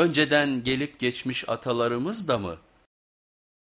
Önceden gelip geçmiş atalarımız da mı